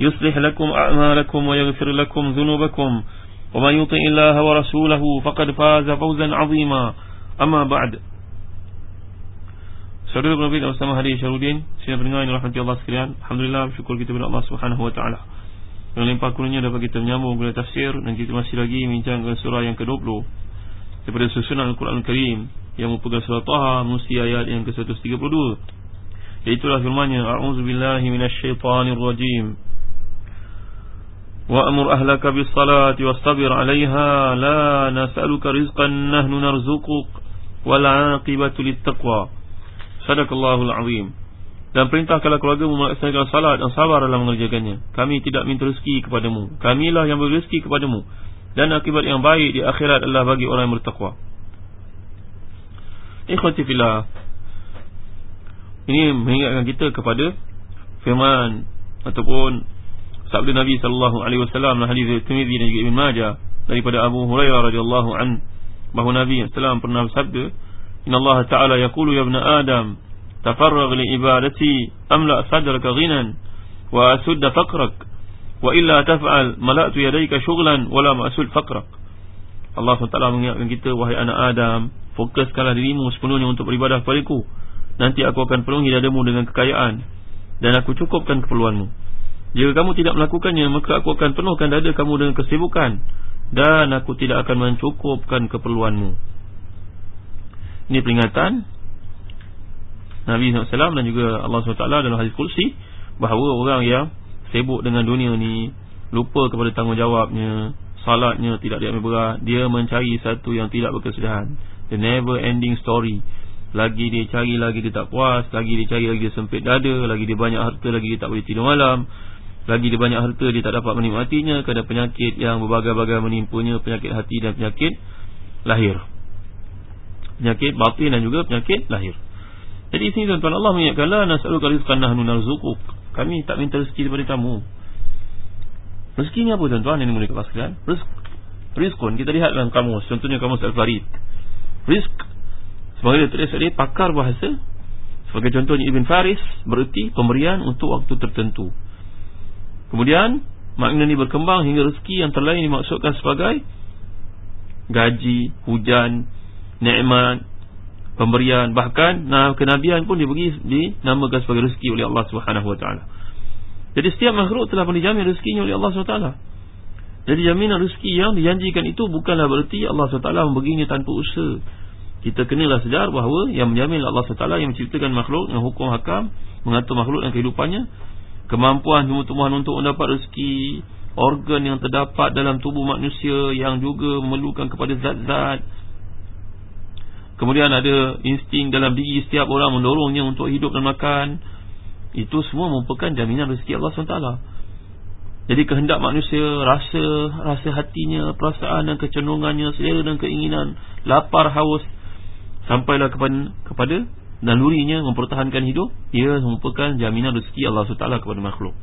يصلح لكم أعمالكم ويغفر لكم ذنوبكم ومن يطع الله ورسوله فقد فاز فوزا عظيما أما بعد Saudara Nabi dan Ustaz Mahdi Syarudin Saya pendengar yang rahmati Allah sekalian Alhamdulillah bersyukur kita kepada Allah Subhanahu Wa Taala. Dengan limpah kurnia dapat kita menyambung kepada tafsir Dan kita masih lagi bincang ke surah yang ke-20 Daripada susunan Al-Quran Al-Karim Yang merupakan surah Taha Mesti ayat yang ke-132 Iaitulah firmannya A'udzubillahi minasyaitanirrajim وأمر أهلك بالصلاة واصطبر عليها لا نسألك رزقا نحن نرزقك والعاقبة للتقوى صدق الله العظيم dan perintahkanlah keluarga melaksanakan salat dan sabar dalam mengerjakannya. Kami tidak minta rezeki kepadamu. Kamilah yang beri rezeki kepadamu. Dan akibat yang baik di akhirat adalah bagi orang yang bertakwa. Ikhwati fillah. Ini mengingatkan kita kepada firman ataupun sabda Nabi sallallahu alaihi wasallam hadis Tirmizi dan juga Ibn Majah daripada Abu Hurairah radhiyallahu an bahawa Nabi sallallahu pernah bersabda Inna Allah Ta'ala yaqulu ya ibn Adam tafarrag li ibadati amla sadraka ghinan wa asud faqrak wa illa taf'al mala'tu yadayka shughlan wala ma'sud faqrak. Allah SWT mengingatkan kita wahai anak Adam fokuskanlah dirimu sepenuhnya untuk beribadah kepadaku. Nanti aku akan penuhi dadamu dengan kekayaan dan aku cukupkan keperluanmu jika kamu tidak melakukannya Maka aku akan penuhkan dada kamu dengan kesibukan. Dan aku tidak akan mencukupkan keperluanmu. Ini peringatan Nabi SAW dan juga Allah SWT dalam hadis kursi Bahawa orang yang sibuk dengan dunia ni Lupa kepada tanggungjawabnya Salatnya tidak diambil berat Dia mencari satu yang tidak berkesudahan. The never ending story. Lagi dia cari lagi dia tak puas Lagi dia cari lagi dia sempit dada Lagi dia banyak harta lagi dia tak boleh tidur malam lagi dia banyak harta dia tak dapat menikmatinya. Kerana penyakit yang berbagai-bagai menimpanya Penyakit hati dan penyakit lahir. Penyakit batin dan juga penyakit lahir. Jadi sini tuan-tuan Allah mengingatkan La nas'aluka rizqan nahnu narzukuk Kami tak minta rezeki daripada kamu. Rezeki ni apa tuan-tuan? Ini mulai kepaskan. Rizqun. Kita lihat dalam kamus. Contohnya kamus Al-Farid. Rizq. Sebagai dia tulis Pakar bahasa. Sebagai contohnya Ibn Faris Bererti pemberian untuk waktu tertentu Kemudian makna ini berkembang hingga rezeki yang terlain dimaksudkan sebagai gaji, hujan, nikmat, pemberian bahkan nah kenabian pun diberi dinamakan sebagai rezeki oleh Allah Subhanahu wa taala. Jadi setiap makhluk telah dijamin rezekinya oleh Allah taala. Jadi jaminan rezeki yang dijanjikan itu bukanlah berarti Allah SWT memberinya tanpa usaha Kita kenalah sedar bahawa yang menjamin Allah SWT yang menciptakan makhluk Yang hukum hakam Mengatur makhluk dan kehidupannya kemampuan tumbuh-tumbuhan untuk mendapat rezeki organ yang terdapat dalam tubuh manusia yang juga memerlukan kepada zat-zat. Kemudian ada insting dalam diri setiap orang mendorongnya untuk hidup dan makan. Itu semua merupakan jaminan rezeki Allah SWT. Jadi kehendak manusia rasa rasa hatinya perasaan dan kecenderungannya selera dan keinginan lapar haus sampailah kepada kepada nalurinya mempertahankan hidup ia merupakan jaminan rezeki Allah SWT kepada makhluk.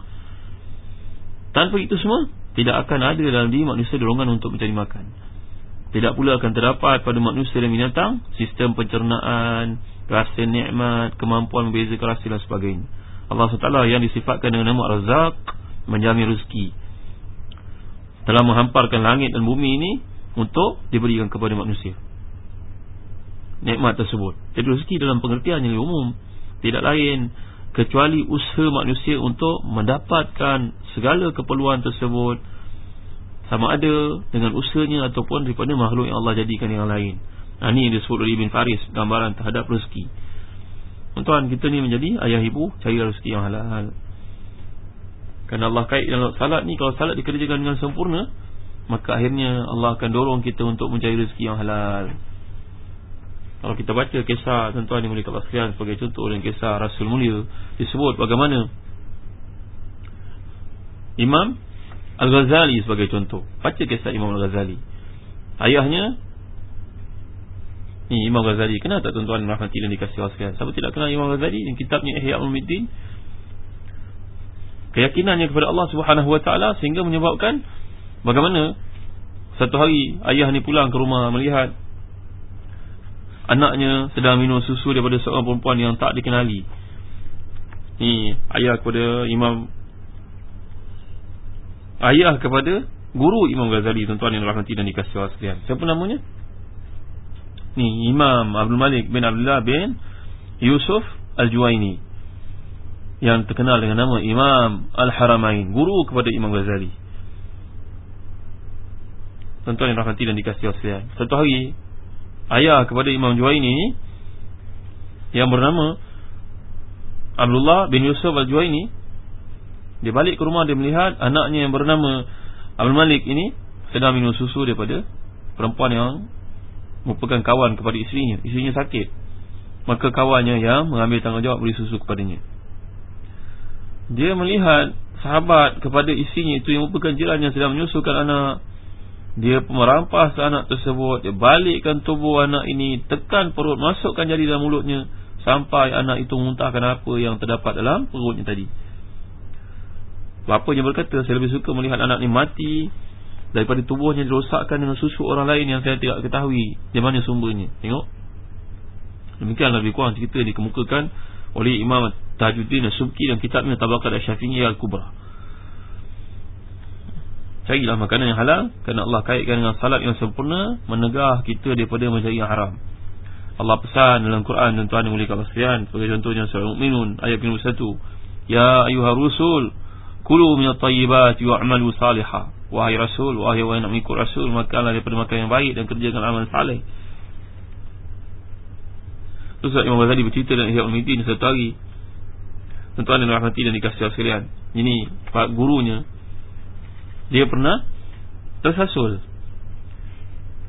Tanpa itu semua tidak akan ada dalam diri manusia dorongan untuk mencari makan. Tidak pula akan terdapat pada manusia dan binatang sistem pencernaan rasa nikmat kemampuan membezakan rasa dan sebagainya. Allah SWT yang disifatkan dengan nama Razak menjamin rezeki. Telah menghamparkan langit dan bumi ini untuk diberikan kepada manusia nikmat tersebut. Jadi rezeki dalam pengertian yang umum tidak lain kecuali usaha manusia untuk mendapatkan segala keperluan tersebut sama ada dengan usahanya ataupun daripada makhluk yang Allah jadikan yang lain. Ha, ini yang disebut oleh Ibn Faris gambaran terhadap rezeki. Tuan kita ni menjadi ayah ibu cari rezeki yang halal. Kerana Allah kait dalam salat ni kalau salat dikerjakan dengan sempurna, maka akhirnya Allah akan dorong kita untuk mencari rezeki yang halal. Kalau kita baca kisah tuan-tuan yang mulia kat sebagai contoh dan kisah Rasul Mulia disebut bagaimana Imam Al-Ghazali sebagai contoh. Baca kisah Imam Al-Ghazali. Ayahnya Ni Imam Ghazali Kenal tak tuan-tuan rahmati dan dikasih waskan Siapa tidak kenal Imam Ghazali Yang kitabnya Ihya Al-Mumiddin Keyakinannya kepada Allah Subhanahu Wa Taala Sehingga menyebabkan Bagaimana Satu hari ayah ni pulang ke rumah Melihat Anaknya sedang minum susu daripada seorang perempuan yang tak dikenali Ni ayah kepada Imam ayah kepada guru Imam Ghazali tuan-tuan yang rahmati dan dikasihi Allah sekalian. Siapa namanya? Ni Imam Abdul Malik bin Abdullah bin Yusuf Al-Juwaini yang terkenal dengan nama Imam Al-Haramain, guru kepada Imam Ghazali. Tuan-tuan yang rahmati dan dikasihi Allah sekalian. Satu hari ayah kepada Imam Juwaini yang bernama Abdullah bin Yusuf Al-Juwaini dia balik ke rumah dia melihat anaknya yang bernama Abdul Malik ini sedang minum susu daripada perempuan yang merupakan kawan kepada isterinya. Isterinya sakit. Maka kawannya yang mengambil tanggungjawab beri susu kepadanya. Dia melihat sahabat kepada isterinya itu yang merupakan jiran yang sedang menyusukan anak. Dia merampas anak tersebut. Dia balikkan tubuh anak ini. Tekan perut. Masukkan jari dalam mulutnya. Sampai anak itu muntahkan apa yang terdapat dalam perutnya tadi. Bapanya berkata Saya lebih suka melihat anak ni mati Daripada tubuhnya dirosakkan dengan susu orang lain Yang saya tidak ketahui Di mana sumbernya Tengok Demikianlah lebih kurang cerita dikemukakan Oleh Imam Tajuddin Subki Dan kitabnya Tabakat Al-Syafi'i Al-Kubra Carilah makanan yang halal. Kerana Allah kaitkan dengan salat yang sempurna Menegah kita daripada mencari yang haram. Allah pesan dalam Quran Tuan-tuan yang mulia kat Sebagai contohnya Surah Mu'minun Ayat 1 Ya ayuhar rusul Kulu minat tayyibat yu'amalu salihah. Wahai Rasul, wahai wahai nak mengikut Rasul Makanlah daripada makan yang baik dan kerjakan amal salih Terus Imam Ghazali bercerita dan Ihya Umiddin satu hari. Tuan-tuan dan rahmati dan dikasih sekalian. Ini pak gurunya Dia pernah tersasul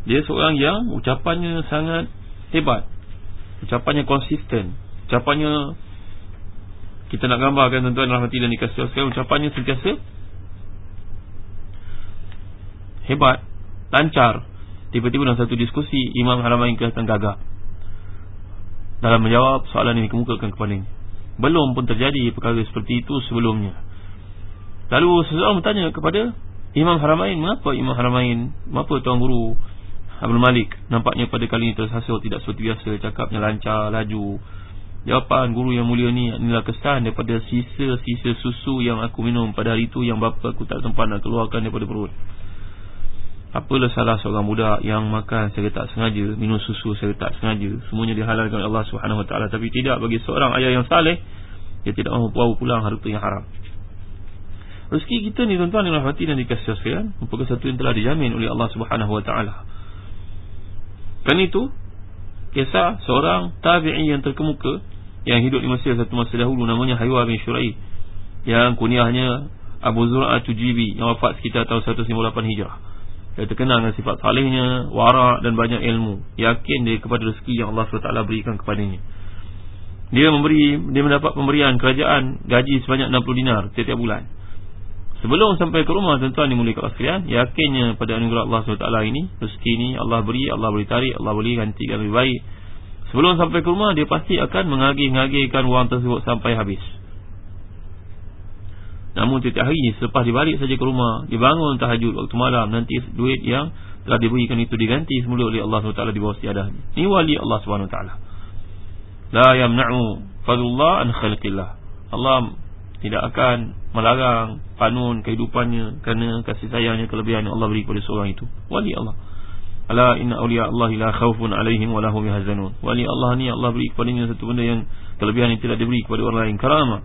Dia seorang yang ucapannya sangat hebat Ucapannya konsisten Ucapannya kita nak gambarkan tuan-tuan rahmati dan dikasih sekalian ucapannya sentiasa hebat, lancar. Tiba-tiba dalam satu diskusi Imam Haramain kelihatan gagap dalam menjawab soalan yang dikemukakan kepadanya. Belum pun terjadi perkara seperti itu sebelumnya. Lalu seseorang bertanya kepada Imam Haramain, mengapa Imam Haramain, mengapa Tuan Guru Abdul Malik nampaknya pada kali ini tersasul tidak seperti biasa, cakapnya lancar, laju, Jawapan guru yang mulia ni inilah kesan daripada sisa-sisa susu yang aku minum pada hari itu yang bapa aku tak sempat nak keluarkan daripada perut. Apalah salah seorang budak yang makan saya tak sengaja, minum susu saya tak sengaja, semuanya dihalalkan Allah Subhanahu Wa Taala tapi tidak bagi seorang ayah yang saleh dia tidak mahu bawa pulang harta yang haram. Rezeki kita ni tuan-tuan yang rahmati dan dikasih sekalian merupakan satu yang telah dijamin oleh Allah Subhanahu Wa Taala. Kan itu kisah seorang tabi'i yang terkemuka yang hidup di Mesir satu masa dahulu namanya Haywa bin Syurai yang kuniahnya Abu Zur'ah Tujibi yang wafat sekitar tahun 158 Hijrah. Dia terkenal dengan sifat salihnya wara' dan banyak ilmu. Yakin dia kepada rezeki yang Allah SWT berikan kepadanya. Dia memberi dia mendapat pemberian kerajaan gaji sebanyak 60 dinar setiap bulan sebelum sampai ke rumah tuan-tuan dimulai kat sekalian yakinnya pada anugerah Allah SWT ini rezeki ini Allah beri Allah beri tarik Allah beri gantikan lebih baik. Sebelum sampai ke rumah Dia pasti akan mengagih-ngagihkan wang tersebut Sampai habis. Namun setiap hari Selepas dibalik saja ke rumah Dia bangun tahajud waktu malam Nanti duit yang telah diberikan itu Diganti semula oleh Allah SWT di bawah siadah Ini wali Allah SWT. La yamna'u fadullah an khalqillah. Allah tidak akan melarang panun kehidupannya Kerana kasih sayangnya kelebihan yang Allah beri kepada seorang itu Wali Allah Ala inna awliya Allah la khawfun alaihim wa lahum yahzanun. Wali Allah ni Allah beri kepadanya satu benda yang kelebihan yang tidak diberi kepada orang lain. Karamah.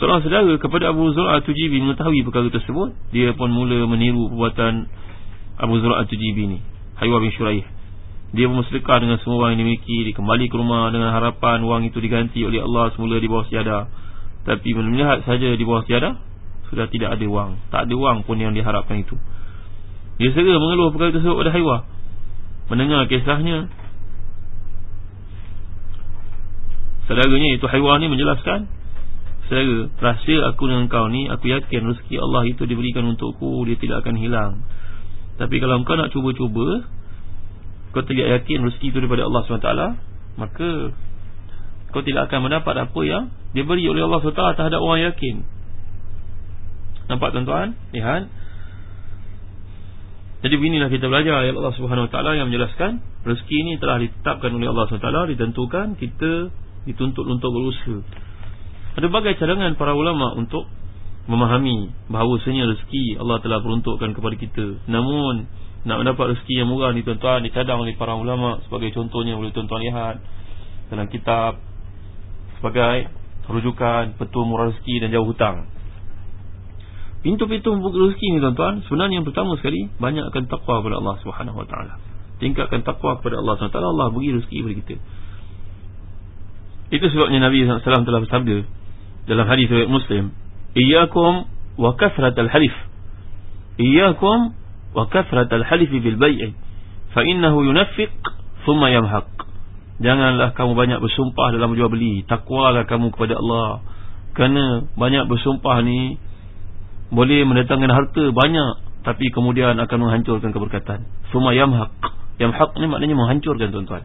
Seorang saudara kepada Abu Zur'ah Tujibi mengetahui perkara tersebut Dia pun mula meniru perbuatan Abu Zur'ah Tujibi ni Haywah bin Syuraih Dia bersedekah dengan semua wang yang dimiliki Dia kembali ke rumah dengan harapan wang itu diganti oleh Allah semula di bawah siada Tapi melihat saja di bawah siada Sudah tidak ada wang. Tak ada wang pun yang diharapkan itu. Dia segera mengeluh perkara tersebut pada Haywah Mendengar kisahnya Saudaranya itu Haywah ni menjelaskan Saudara, rahsia aku dengan kau ni Aku yakin rezeki Allah itu diberikan untukku Dia tidak akan hilang. Tapi kalau kau nak cuba-cuba Kau tidak yakin rezeki itu daripada Allah SWT Maka Kau tidak akan mendapat apa yang Diberi oleh Allah SWT terhadap orang yakin Nampak tuan-tuan? Lihat Jadi beginilah kita belajar Ayat Allah SWT yang menjelaskan Rezeki ini telah ditetapkan oleh Allah SWT Ditentukan kita dituntut untuk berusaha ada berbagai cadangan para ulama untuk memahami bahawasanya rezeki Allah telah peruntukkan kepada kita. Namun nak mendapat rezeki yang murah ni tuan-tuan dicadang oleh para ulama sebagai contohnya boleh tuan-tuan lihat dalam kitab sebagai rujukan petua murah rezeki dan jauh hutang. Pintu-pintu membuka rezeki ni tuan-tuan sebenarnya yang pertama sekali banyakkan takwa kepada Allah Subhanahu Wa Taala. Tingkatkan takwa kepada Allah Subhanahu Wa Taala Allah beri rezeki kepada kita. Itu sebabnya Nabi SAW telah bersabda dalam hadis riwayat Muslim, "Iyyakum wa kathratal halif." Iyyakum wa kathratal halif bil bai', fa innahu yunaffiq thumma yamhaq. Janganlah kamu banyak bersumpah dalam jual beli, takwalah kamu kepada Allah. Kerana banyak bersumpah ni boleh mendatangkan harta banyak tapi kemudian akan menghancurkan keberkatan. Thumma yamhaq. Yamhaq ni maknanya menghancurkan tuan-tuan.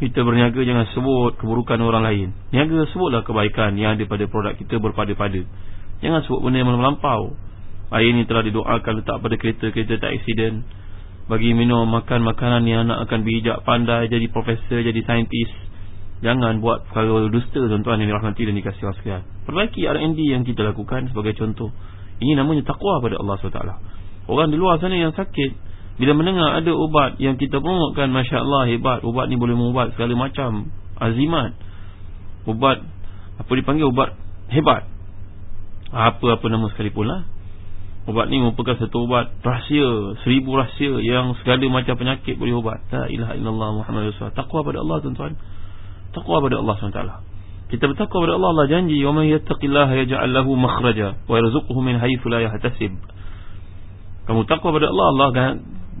Kita berniaga jangan sebut keburukan orang lain Niaga sebutlah kebaikan yang ada pada produk kita berpada-pada Jangan sebut benda yang melampau Air ini telah didoakan letak pada kereta Kereta tak aksiden Bagi minum makan makanan yang anak akan bijak Pandai jadi profesor, jadi saintis. Jangan buat perkara dusta tuan-tuan yang dirahmati dan dikasih Allah sekalian. Perbaiki R&D yang kita lakukan sebagai contoh. Ini namanya taqwa pada Allah SWT. Orang di luar sana yang sakit bila mendengar ada ubat yang kita promokan Masya Allah hebat Ubat ni boleh mengubat segala macam Azimat. Ubat Apa dipanggil ubat hebat. Apa-apa nama sekalipun lah Ubat ni merupakan satu ubat rahsia Seribu rahsia yang segala macam penyakit boleh ubat. La ilaha illallah Muhammad Rasulullah. Taqwa pada Allah tuan-tuan. Taqwa pada Allah SWT. Kita bertakwa pada Allah Allah janji man yattaqillaha yaj'al lahu makhraja Wa yarzuquhu min la yahtasib. Kamu takwa pada Allah Allah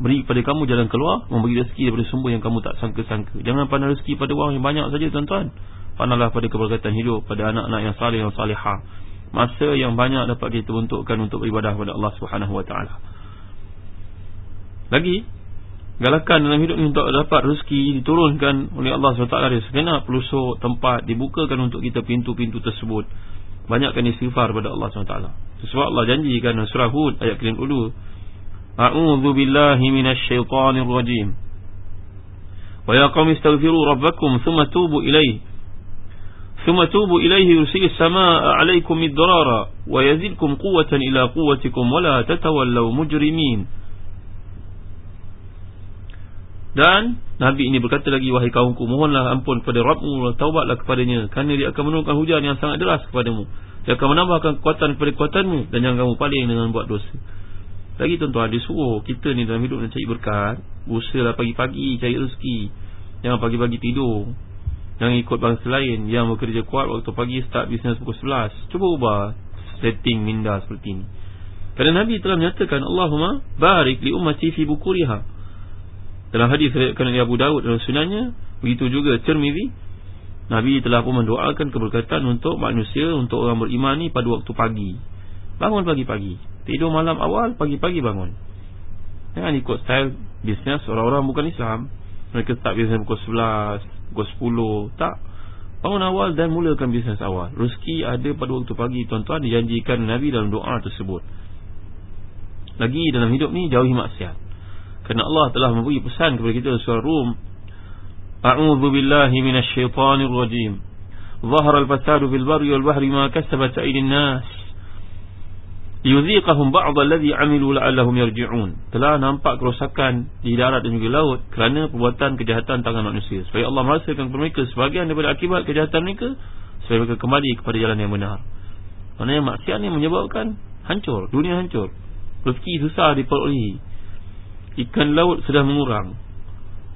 beri kepada kamu jalan keluar memberi rezeki daripada sumber yang kamu tak sangka-sangka. Jangan pandang rezeki pada wang yang banyak saja tuan-tuan. Pandanglah pada keberkatan hidup pada anak-anak yang salih dan salihah masa yang banyak dapat kita untukkan untuk ibadah kepada Allah Subhanahu wa taala. Lagi galakan dalam hidup ini untuk dapat rezeki diturunkan oleh Allah SWT dari segala pelusuk tempat dibukakan untuk kita pintu-pintu tersebut. Banyakkan istighfar kepada Allah SWT sebab Allah janjikan dalam surah Hud ayat ke-2 A'udhu billahi minasyaitanir rajim wa yaqam istaghfiru rabbakum thumma tubu ilaihi ثم توبوا إليه يرسل السماء عليكم الضرارا ويزدكم قوة إلى قوتكم ولا تتولوا مجرمين Dan Nabi ini berkata lagi Wahai kaumku Mohonlah ampun kepada Rabbmu Taubatlah kepadanya Kerana dia akan menurunkan hujan yang sangat deras kepadamu Dia akan menambahkan kekuatan kepada kekuatanmu Dan jangan kamu paling dengan buat dosa lagi tuan-tuan dia suruh kita ni dalam hidup nak cari berkat Usahalah pagi-pagi cari rezeki Jangan pagi-pagi tidur Jangan ikut bangsa lain. Yang bekerja kuat waktu pagi start bisnes pukul 11 Cuba ubah setting minda seperti ini. Kerana Nabi telah menyatakan Allahumma barik li ummati fi bukuriha. Dalam hadis kerana Abu Dawud dalam sunanya Begitu juga Tirmizi Nabi telah pun mendoakan keberkatan untuk manusia Untuk orang beriman ni pada waktu pagi. Bangun pagi-pagi. Tidur malam awal Pagi-pagi bangun. Jangan ikut style Bisnes orang-orang bukan Islam. Mereka start bisnes pukul 11 Pukul 10 Tak. Bangun awal dan mulakan bisnes awal. Rezeki ada pada waktu pagi. Tuan-tuan dijanjikan Nabi dalam doa tersebut. Lagi dalam hidup ni Jauhi maksiat. Kerana Allah telah memberi pesan kepada kita Surah Rum. A'udhu billahi minasyaitanir rajim Zahara al-fasadu fil bari wal bahri Ma kasabat sa'idin yuziqahum ba'd alladhi 'amilu la'allahum yarji'un telah nampak kerosakan di darat dan juga laut kerana perbuatan kejahatan tangan manusia supaya Allah merasakan kepada mereka sebahagian daripada akibat kejahatan mereka supaya mereka kembali kepada jalan yang benar Maknanya maksiat ni menyebabkan hancur, dunia hancur. Rezeki susah diperolehi. Ikan laut sudah mengurang.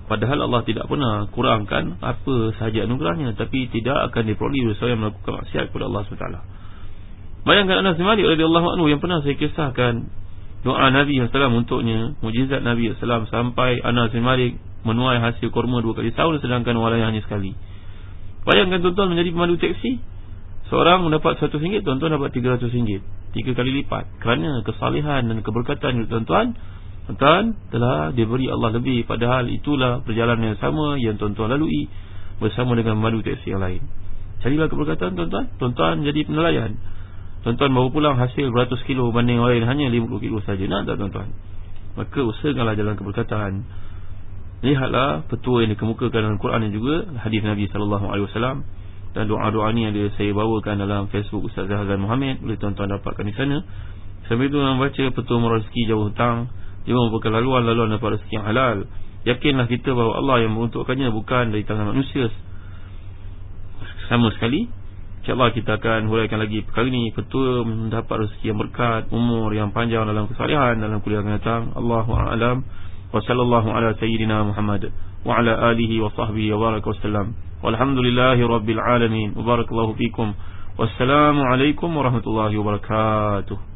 Padahal Allah tidak pernah kurangkan apa sahaja anugerahnya tapi tidak akan diperolehi oleh yang melakukan maksiat kepada Allah SWT. Bayangkan Anas bin Malik radhiyallahu anhu yang pernah saya kisahkan doa Nabi SAW untuknya, mujizat Nabi SAW sampai Anas bin Malik menuai hasil kurma dua kali tahun sedangkan walayah hanya sekali. Bayangkan tuan-tuan menjadi pemandu teksi Seorang mendapat satu ringgit Tuan-tuan dapat tiga ratus ringgit. Tiga kali lipat. Kerana kesalihan dan keberkatan Tuan-tuan Tuan-tuan telah diberi Allah lebih. Padahal itulah perjalanan yang sama Yang tuan-tuan lalui Bersama dengan madu teksi yang lain. Carilah keberkatan tuan-tuan. Tuan-tuan jadi penelayan Tuan-tuan bawa pulang hasil beratus kilo Banding orang lain hanya lima puluh kilo saja. Nak tak tuan-tuan? Maka usahakanlah jalan keberkatan Lihatlah petua yang dikemukakan dalam Quran dan juga Hadis Nabi SAW dan doa-doa ni ada saya bawakan dalam Facebook Ustaz Zahazan Muhammad. Boleh tuan-tuan dapatkan di sana. Sambil itu membaca petua moral rezeki jauh hutang. Juga merupakan laluan-laluan dapat rezeki yang halal. Yakinlah kita bahawa Allah yang menentukannya bukan dari tangan manusia. Sama sekali InsyaAllah kita akan huraikan lagi perkara ini. Ketua mendapat rezeki yang berkat Umur yang panjang dalam kesalahan Dalam kuliah yang datang. Allahuakbar Wa sallallahu ala sayyidina Muhammad Wa ala alihi wa sahbihi wa baraka wa sallam. Walhamdulillahi rabbil alamin. Mubarakallahu fikum. Wassalamualaikum warahmatullahi wabarakatuh.